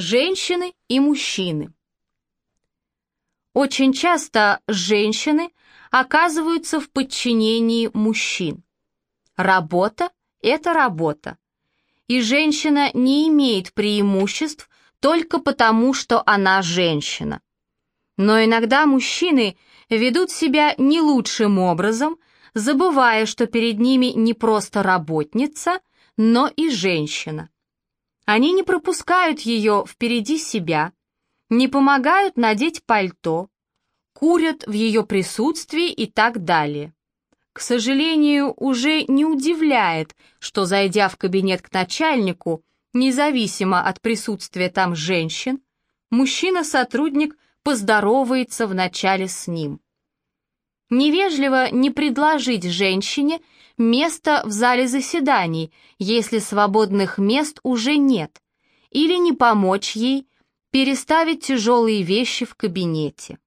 Женщины и мужчины. Очень часто женщины оказываются в подчинении мужчин. Работа – это работа. И женщина не имеет преимуществ только потому, что она женщина. Но иногда мужчины ведут себя не лучшим образом, забывая, что перед ними не просто работница, но и женщина. Они не пропускают ее впереди себя, не помогают надеть пальто, курят в ее присутствии и так далее. К сожалению, уже не удивляет, что, зайдя в кабинет к начальнику, независимо от присутствия там женщин, мужчина-сотрудник поздоровается вначале с ним. Невежливо не предложить женщине место в зале заседаний, если свободных мест уже нет, или не помочь ей переставить тяжелые вещи в кабинете.